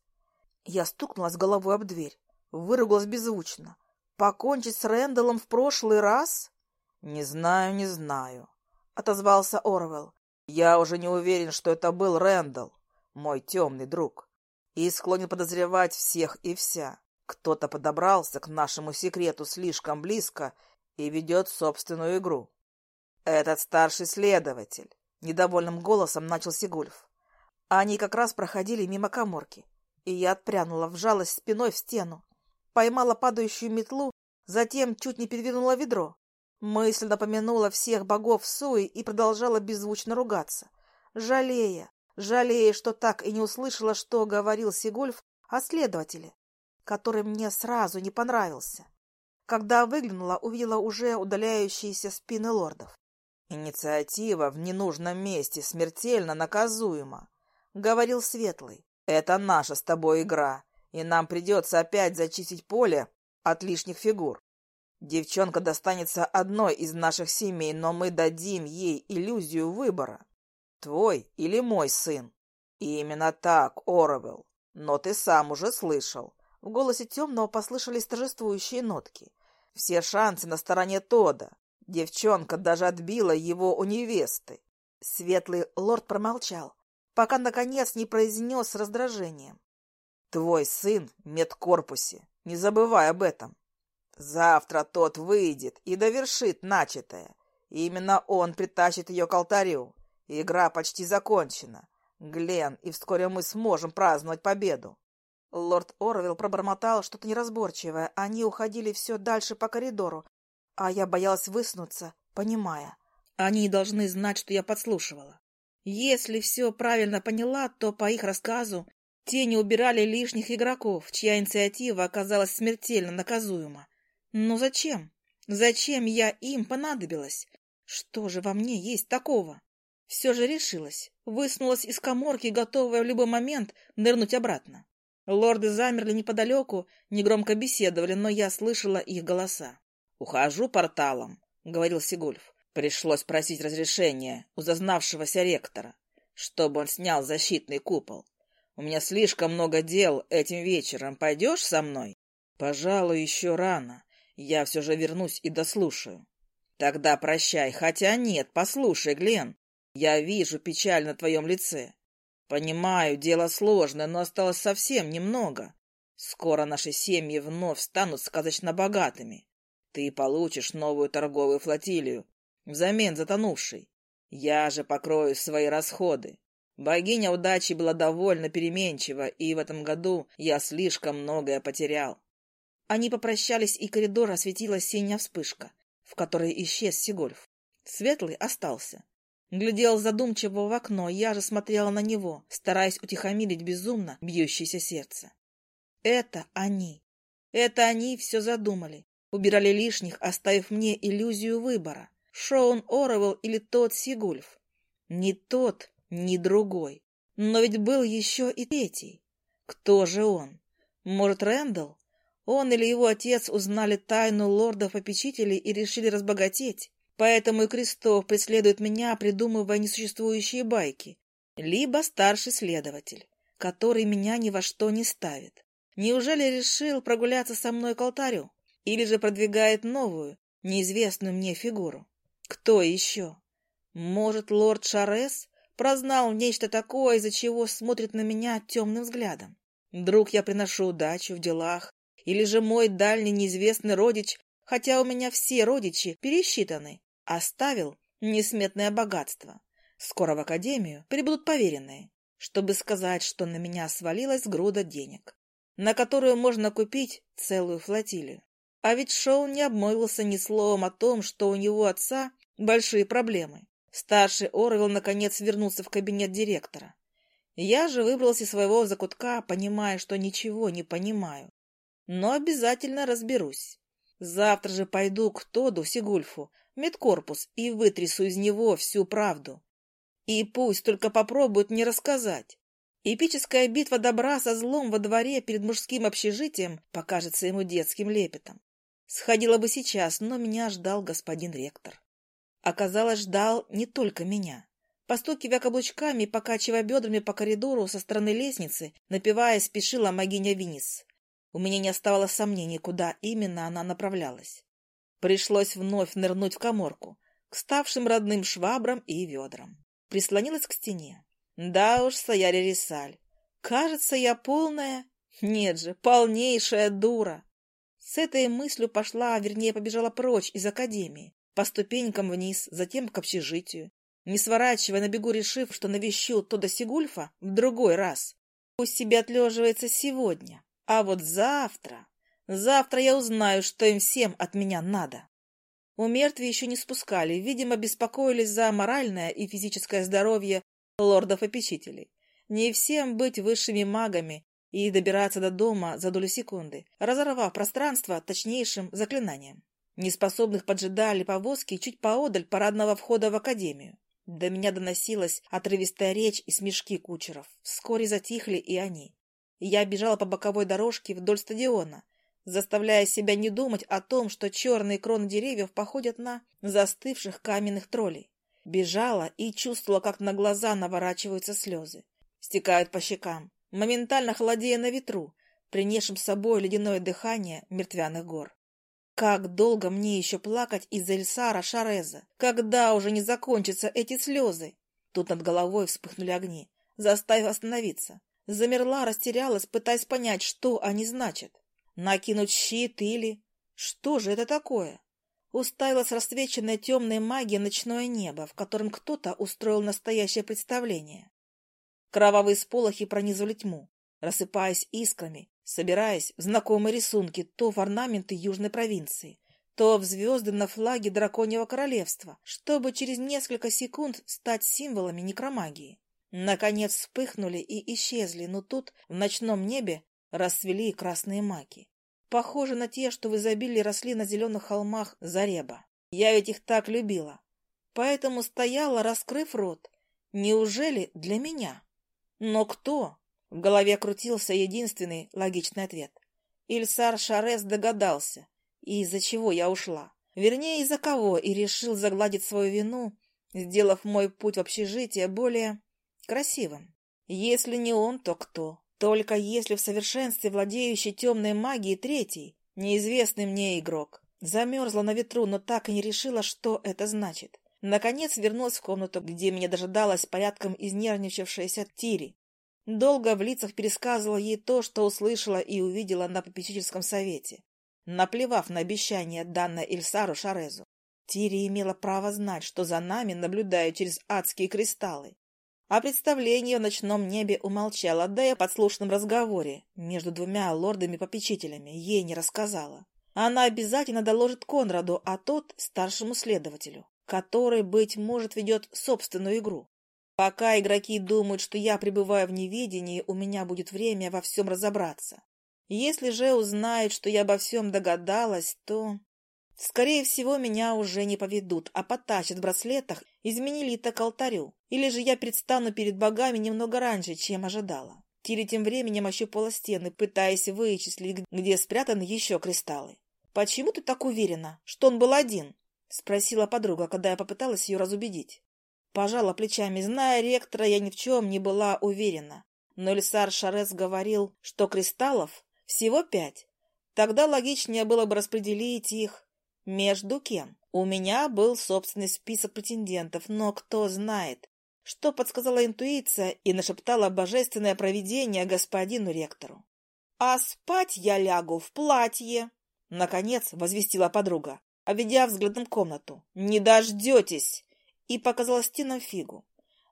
Я стукнулась головой об дверь, выругалась беззвучно. Покончить с Рэндаллом в прошлый раз? Не знаю, не знаю, отозвался Орвел. Я уже не уверен, что это был Рэндалл, мой темный друг, и склонен подозревать всех и вся. Кто-то подобрался к нашему секрету слишком близко и ведет собственную игру. Этот старший следователь, недовольным голосом начал Сигульф. Они как раз проходили мимо коморки и я отпрянула, вжалась спиной в стену. Поймала падающую метлу, затем чуть не передвинула ведро. Мысль напомянула всех богов Суи и продолжала беззвучно ругаться, жалея, жалея, что так и не услышала, что говорил Сигульф о следователе, который мне сразу не понравился. Когда выглянула, увидела уже удаляющиеся спины лордов. «Инициатива в ненужном месте смертельно наказуема», — говорил Светлый. Это наша с тобой игра, и нам придется опять зачистить поле от лишних фигур. Девчонка достанется одной из наших семей, но мы дадим ей иллюзию выбора. Твой или мой сын. И именно так, Оровелл. Но ты сам уже слышал. В голосе темного послышались торжествующие нотки. Все шансы на стороне Тода. Девчонка даже отбила его у невесты. Светлый лорд промолчал, пока, наконец, не произнес с раздражением. «Твой сын в медкорпусе, не забывай об этом. Завтра тот выйдет и довершит начатое. Именно он притащит ее к алтарю. Игра почти закончена. Глен, и вскоре мы сможем праздновать победу». Лорд Орвилл пробормотал что-то неразборчивое. Они уходили все дальше по коридору, а я боялась выснуться, понимая. Они должны знать, что я подслушивала. Если все правильно поняла, то по их рассказу те не убирали лишних игроков, чья инициатива оказалась смертельно наказуема. Но зачем? Зачем я им понадобилась? Что же во мне есть такого? Все же решилась, высунулась из коморки, готовая в любой момент нырнуть обратно. Лорды замерли неподалеку, негромко беседовали, но я слышала их голоса. «Ухожу порталом», — говорил Сигульф. Пришлось просить разрешения у зазнавшегося ректора, чтобы он снял защитный купол. У меня слишком много дел этим вечером. Пойдешь со мной? Пожалуй, еще рано. Я все же вернусь и дослушаю. Тогда прощай. Хотя нет, послушай, Глен. Я вижу печаль на твоем лице. Понимаю, дело сложное, но осталось совсем немного. Скоро наши семьи вновь станут сказочно богатыми. Ты получишь новую торговую флотилию взамен затонувшей. Я же покрою свои расходы. Богиня удачи была довольно переменчива, и в этом году я слишком многое потерял. Они попрощались, и коридор осветила синяя вспышка, в которой исчез Сигольф. Светлый остался. Глядел задумчиво в окно, я же смотрела на него, стараясь утихомирить безумно бьющееся сердце. Это они. Это они все задумали. Убирали лишних, оставив мне иллюзию выбора. Шоун Оровелл или тот Сигульф. Ни тот, ни другой. Но ведь был еще и третий. Кто же он? Может, Рэндалл? Он или его отец узнали тайну лордов-попечителей и решили разбогатеть. Поэтому и Крестов преследует меня, придумывая несуществующие байки. Либо старший следователь, который меня ни во что не ставит. Неужели решил прогуляться со мной к алтарю? Или же продвигает новую, неизвестную мне фигуру? Кто еще? Может, лорд Шарес прознал нечто такое, из-за чего смотрит на меня темным взглядом? Вдруг я приношу удачу в делах, или же мой дальний неизвестный родич, хотя у меня все родичи пересчитаны, оставил несметное богатство. Скоро в академию прибудут поверенные, чтобы сказать, что на меня свалилась груда денег, на которую можно купить целую флотилию. А ведь Шоу не обмолвился ни словом о том, что у него отца большие проблемы. Старший Орвел наконец вернулся в кабинет директора. Я же выбрался из своего закутка, понимая, что ничего не понимаю. Но обязательно разберусь. Завтра же пойду к Тоду Сигульфу, медкорпус, и вытрясу из него всю правду. И пусть только попробует мне рассказать. Эпическая битва добра со злом во дворе перед мужским общежитием покажется ему детским лепетом. Сходила бы сейчас, но меня ждал господин ректор. Оказалось, ждал не только меня. Постукивая каблучками, покачивая бедрами по коридору со стороны лестницы, напевая, спешила могиня Винис. У меня не оставалось сомнений, куда именно она направлялась. Пришлось вновь нырнуть в коморку, к ставшим родным швабрам и ведрам. Прислонилась к стене. Да уж, Саяри Рисаль, кажется, я полная... Нет же, полнейшая дура. С этой мыслью пошла, вернее, побежала прочь из академии, по ступенькам вниз, затем к общежитию, не сворачивая на бегу, решив, что навещу Тода Сигульфа в другой раз. Пусть себе отлеживается сегодня, а вот завтра... Завтра я узнаю, что им всем от меня надо. У мертвей еще не спускали, видимо, беспокоились за моральное и физическое здоровье лордов-опечителей. Не всем быть высшими магами и добираться до дома за долю секунды, разорвав пространство точнейшим заклинанием. Неспособных поджидали повозки чуть поодаль парадного входа в академию. До меня доносилась отрывистая речь и смешки кучеров. Вскоре затихли и они. Я бежала по боковой дорожке вдоль стадиона, заставляя себя не думать о том, что черные кроны деревьев походят на застывших каменных троллей. Бежала и чувствовала, как на глаза наворачиваются слезы. Стекают по щекам, моментально холодея на ветру, принесшим с собой ледяное дыхание мертвяных гор. Как долго мне еще плакать из-за Эльсара Шареза? Когда уже не закончатся эти слезы? Тут над головой вспыхнули огни, заставив остановиться. Замерла, растерялась, пытаясь понять, что они значат. Накинуть щит или... Что же это такое? Уставилась расцвеченная темной магией ночное небо, в котором кто-то устроил настоящее представление. Кровавые сполохи пронизывали тьму, рассыпаясь искрами, собираясь в знакомые рисунки то в орнаменты южной провинции, то в звезды на флаге драконьего королевства, чтобы через несколько секунд стать символами некромагии. Наконец вспыхнули и исчезли, но тут в ночном небе расцвели красные маки. Похожи на те, что в изобилии росли на зеленых холмах Зареба. Я ведь их так любила. Поэтому стояла, раскрыв рот. Неужели для меня? Но кто? В голове крутился единственный логичный ответ. Ильсар Шарес догадался, и из-за чего я ушла. Вернее, из-за кого, и решил загладить свою вину, сделав мой путь в общежитие более красивым. Если не он, то кто? Только если в совершенстве владеющий темной магией третий, неизвестный мне игрок. Замерзла на ветру, но так и не решила, что это значит. Наконец вернулась в комнату, где меня дожидалась порядком изнервничавшаяся Тири. Долго в лицах пересказывала ей то, что услышала и увидела на попечительском совете, наплевав на обещание, данное Ильсару Шарезу. Тири имела право знать, что за нами наблюдают через адские кристаллы. О представлении в ночном небе умолчала, да и о подслушанном разговоре между двумя лордами-попечителями ей не рассказала. Она обязательно доложит Конраду, а тот — старшему следователю, который, быть может, ведет собственную игру. Пока игроки думают, что я пребываю в неведении, у меня будет время во всем разобраться. Если же узнают, что я обо всем догадалась, то... Скорее всего, меня уже не поведут, а потащат в браслетах из Менелита к алтарю. Или же я предстану перед богами немного раньше, чем ожидала. Тири тем временем ощупала стены, пытаясь вычислить, где спрятаны еще кристаллы. «Почему ты так уверена, что он был один?» — спросила подруга, когда я попыталась ее разубедить. Пожала плечами. Зная ректора, я ни в чем не была уверена. Но Эльсар Шарес говорил, что кристаллов всего пять. Тогда логичнее было бы распределить их между кем. У меня был собственный список претендентов, но кто знает, что подсказала интуиция и нашептала божественное провидение господину ректору. «А спать я лягу в платье!» Наконец возвестила подруга, обведя взглядом комнату. «Не дождетесь!» И показала стенам фигу.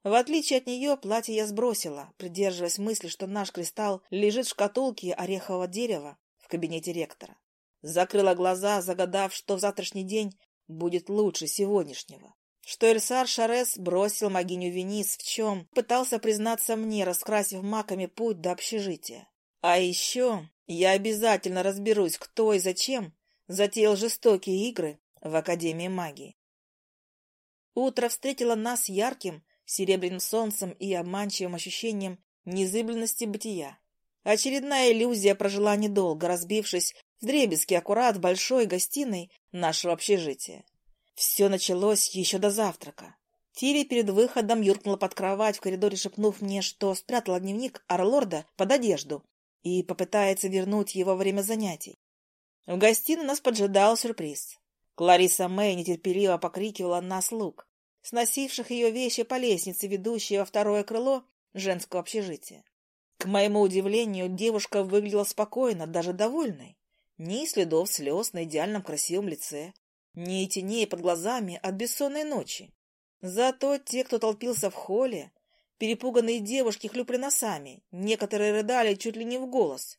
В отличие от нее, платье я сбросила, придерживаясь мысли, что наш кристалл лежит в шкатулке орехового дерева в кабинете ректора. Закрыла глаза, загадав, что в завтрашний день будет лучше сегодняшнего. Что Эльсар Шарес бросил могиню Венис, в чем пытался признаться мне, раскрасив маками путь до общежития. А еще я обязательно разберусь, кто и зачем затеял жестокие игры в Академии магии. Утро встретило нас ярким, серебряным солнцем и обманчивым ощущением незыбленности бытия. Очередная иллюзия прожила недолго, разбившись в дребезги аккурат в большой гостиной нашего общежития. Все началось еще до завтрака. Тири перед выходом юркнула под кровать в коридоре, шепнув мне, что спрятала дневник Арлорда под одежду и попытается вернуть его во время занятий. В гостиной нас поджидал сюрприз. Клариса Мэй нетерпеливо покрикивала на слуг, сносивших ее вещи по лестнице, ведущей во второе крыло женского общежития. К моему удивлению, девушка выглядела спокойно, даже довольной. Ни следов слез на идеальном красивом лице, ни теней под глазами от бессонной ночи. Зато те, кто толпился в холле, Перепуганные девушки хлюпли носами, некоторые рыдали чуть ли не в голос.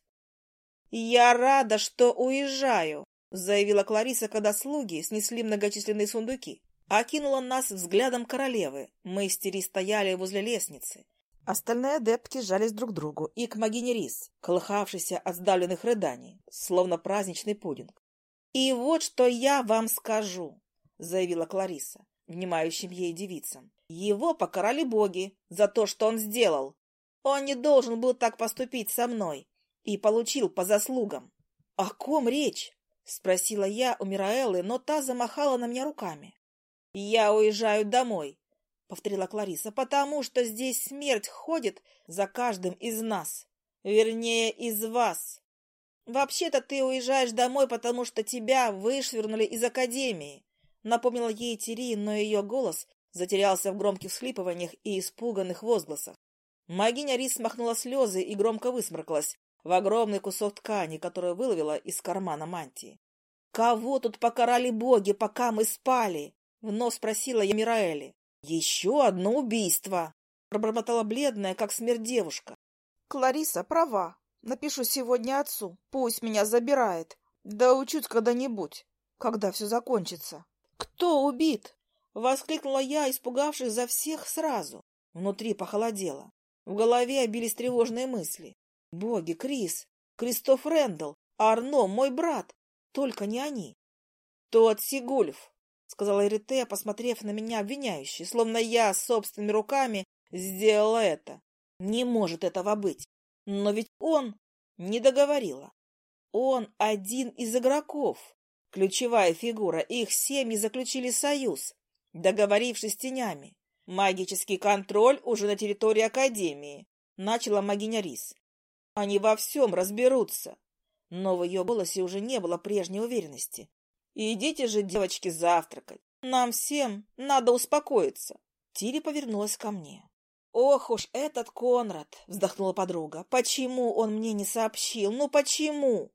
«Я рада, что уезжаю», — заявила Клариса, когда слуги снесли многочисленные сундуки. Окинула нас взглядом королевы. Мы с стояли возле лестницы. Остальные адептки сжались друг к другу и к магине Рис, колыхавшейся от сдавленных рыданий, словно праздничный пудинг. «И вот что я вам скажу», — заявила Клариса, внимающим ей девицам. Его покарали боги за то, что он сделал. Он не должен был так поступить со мной и получил по заслугам. — О ком речь? — спросила я у Мираэлы, но та замахала на меня руками. — Я уезжаю домой, — повторила Клариса, — потому что здесь смерть ходит за каждым из нас, вернее, из вас. Вообще-то ты уезжаешь домой, потому что тебя вышвырнули из академии, — напомнила ей Тири, но ее голос затерялся в громких всхлипываниях и испуганных возгласах. Магиня Рис смахнула слезы и громко высморкалась в огромный кусок ткани, который выловила из кармана мантии. «Кого тут покарали боги, пока мы спали?» — вновь спросила я Мираэли. «Еще одно убийство!» — пробормотала бледная, как смерть девушка. «Клариса права. Напишу сегодня отцу. Пусть меня забирает. Да учусь когда-нибудь, когда все закончится. Кто убит?» Воскликнула я, испугавшись за всех сразу. Внутри похолодело. В голове обились тревожные мысли. Боги, Крис, Кристоф Рэндалл, Арно, мой брат. Только не они. Тот Сигульф, сказала Эритея, посмотрев на меня обвиняюще, словно я собственными руками сделала это. Не может этого быть. Но ведь он не договорила. Он один из игроков. Ключевая фигура. Их семьи заключили союз договорившись с тенями. Магический контроль уже на территории Академии, начала магиня Рис. Они во всем разберутся. Но в ее голосе уже не было прежней уверенности. «Идите же, девочки, завтракать. Нам всем надо успокоиться». Тири повернулась ко мне. «Ох уж этот Конрад!» — вздохнула подруга. «Почему он мне не сообщил? Ну почему?»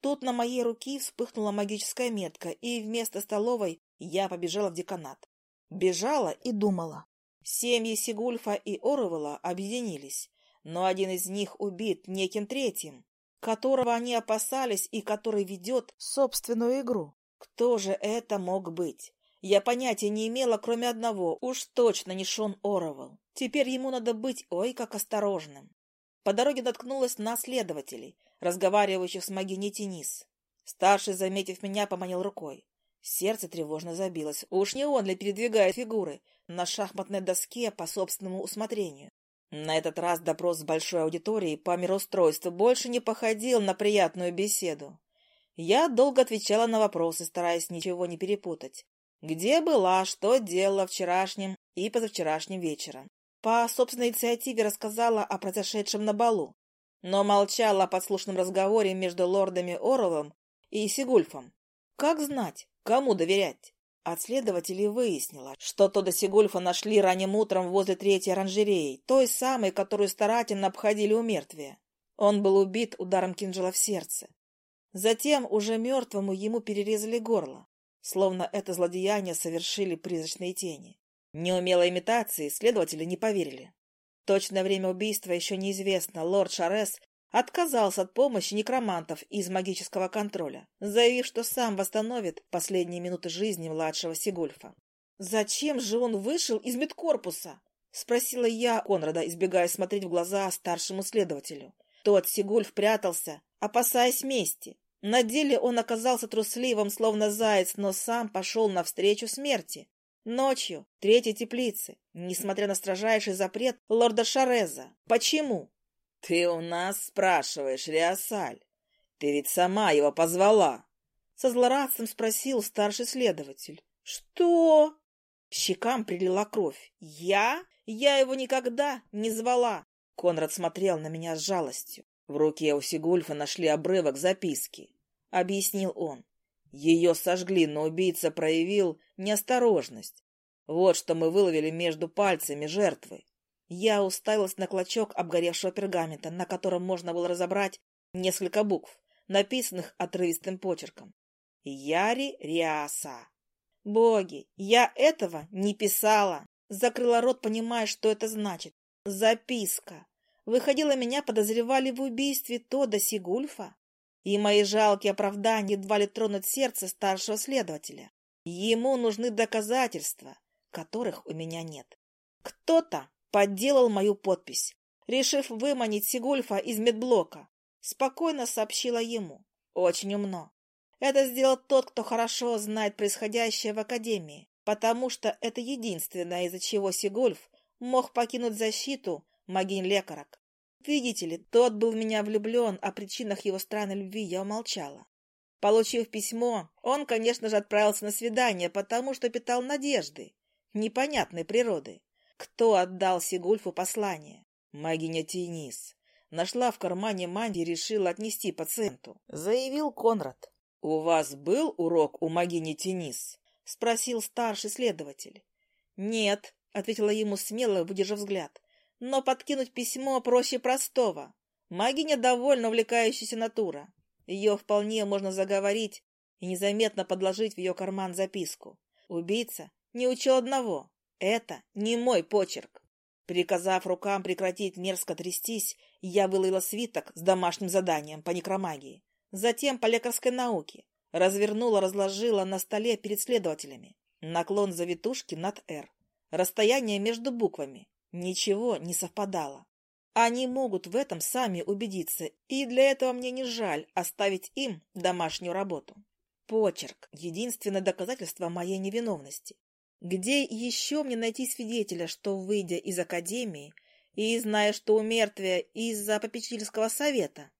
Тут на моей руке вспыхнула магическая метка, и вместо столовой я побежала в деканат. Бежала и думала. Семьи Сигульфа и Оровела объединились, но один из них убит неким третьим, которого они опасались и который ведет собственную игру. Кто же это мог быть? Я понятия не имела, кроме одного, уж точно не Шон Оровел. Теперь ему надо быть ой как осторожным. По дороге наткнулась на следователей, разговаривающих с Магиней Тенис. Старший, заметив меня, поманил рукой. Сердце тревожно забилось. Уж не он ли передвигает фигуры на шахматной доске по собственному усмотрению? На этот раз допрос с большой аудиторией по мироустройству больше не походил на приятную беседу. Я долго отвечала на вопросы, стараясь ничего не перепутать. Где была, что делала вчерашним и позавчерашним вечером. По собственной инициативе рассказала о произошедшем на балу, но молчала о подслушанном разговоре между лордами Орлом и Сигульфом. Как знать, кому доверять? От следователей выяснила, что Тода Сигульфа нашли ранним утром возле третьей оранжереи, той самой, которую старательно обходили у мертвия. Он был убит ударом кинжала в сердце. Затем уже мертвому ему перерезали горло, словно это злодеяние совершили призрачные тени. Неумелой имитации следователи не поверили. Точное время убийства еще неизвестно. Лорд Шарес отказался от помощи некромантов из магического контроля, заявив, что сам восстановит последние минуты жизни младшего Сигульфа. «Зачем же он вышел из медкорпуса?» — спросила я Конрада, избегая смотреть в глаза старшему следователю. Тот Сигульф прятался, опасаясь мести. На деле он оказался трусливым, словно заяц, но сам пошел навстречу смерти. Ночью, третьей теплицы, несмотря на строжайший запрет лорда Шареза. Почему? — Ты у нас спрашиваешь, Риасаль. Ты ведь сама его позвала. Со злорадством спросил старший следователь. — Что? Щекам прилила кровь. — Я? Я его никогда не звала. Конрад смотрел на меня с жалостью. В руке у Сигульфа нашли обрывок записки. Объяснил он. Ее сожгли, но убийца проявил неосторожность. Вот что мы выловили между пальцами жертвы. Я уставилась на клочок обгоревшего пергамента, на котором можно было разобрать несколько букв, написанных отрывистым почерком. Яри Риаса. Боги, я этого не писала. Закрыла рот, понимая, что это значит. Записка. Выходило, меня подозревали в убийстве Тода Сигульфа. И мои жалкие оправдания едва ли тронут сердце старшего следователя. Ему нужны доказательства, которых у меня нет. Кто-то подделал мою подпись, решив выманить Сигульфа из медблока. Спокойно сообщила ему. Очень умно. Это сделал тот, кто хорошо знает происходящее в Академии, потому что это единственное, из-за чего Сигульф мог покинуть защиту могинь-лекарок. Видите ли, тот был в меня влюблен, о причинах его странной любви я умолчала. Получив письмо, он, конечно же, отправился на свидание, потому что питал надежды, непонятной природы. Кто отдал Сигульфу послание? Магиня Тенис. Нашла в кармане мантии и решила отнести пациенту. Заявил Конрад. — У вас был урок у магини Тенис? — спросил старший следователь. — Нет, — ответила ему смело, выдержав взгляд. — Но подкинуть письмо проще простого. Магиня довольно увлекающаяся натура. Ее вполне можно заговорить и незаметно подложить в ее карман записку. Убийца не учел одного это не мой почерк. Приказав рукам прекратить мерзко трястись, я вылила свиток с домашним заданием по некромагии. Затем по лекарской науке. Развернула, разложила на столе перед следователями. Наклон завитушки над «Р». Расстояние между буквами. Ничего не совпадало. Они могут в этом сами убедиться, и для этого мне не жаль оставить им домашнюю работу. Почерк — единственное доказательство моей невиновности. Где еще мне найти свидетеля, что, выйдя из академии и зная, что у мертвия из-за попечительского совета,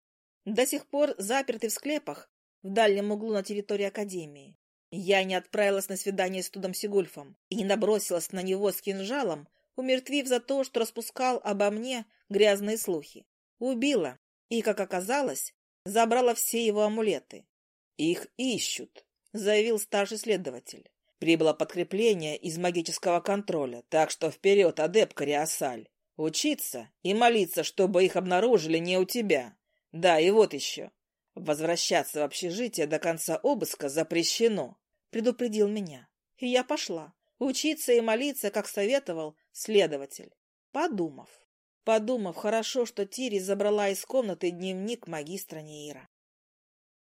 до сих пор запертый в склепах в дальнем углу на территории академии, я не отправилась на свидание с Тудом Сигульфом и не набросилась на него с кинжалом, умертвив за то, что распускал обо мне грязные слухи. Убила, И, как оказалось, забрала все его амулеты. «Их ищут», — заявил старший следователь. «Прибыло подкрепление из магического контроля, так что вперед, адепт Кориасаль. Учиться и молиться, чтобы их обнаружили не у тебя. Да, и вот еще. Возвращаться в общежитие до конца обыска запрещено», — предупредил меня. И я пошла. Учиться и молиться, как советовал следователь. Подумав. Подумав, хорошо, что Тири забрала из комнаты дневник магистра Нейра.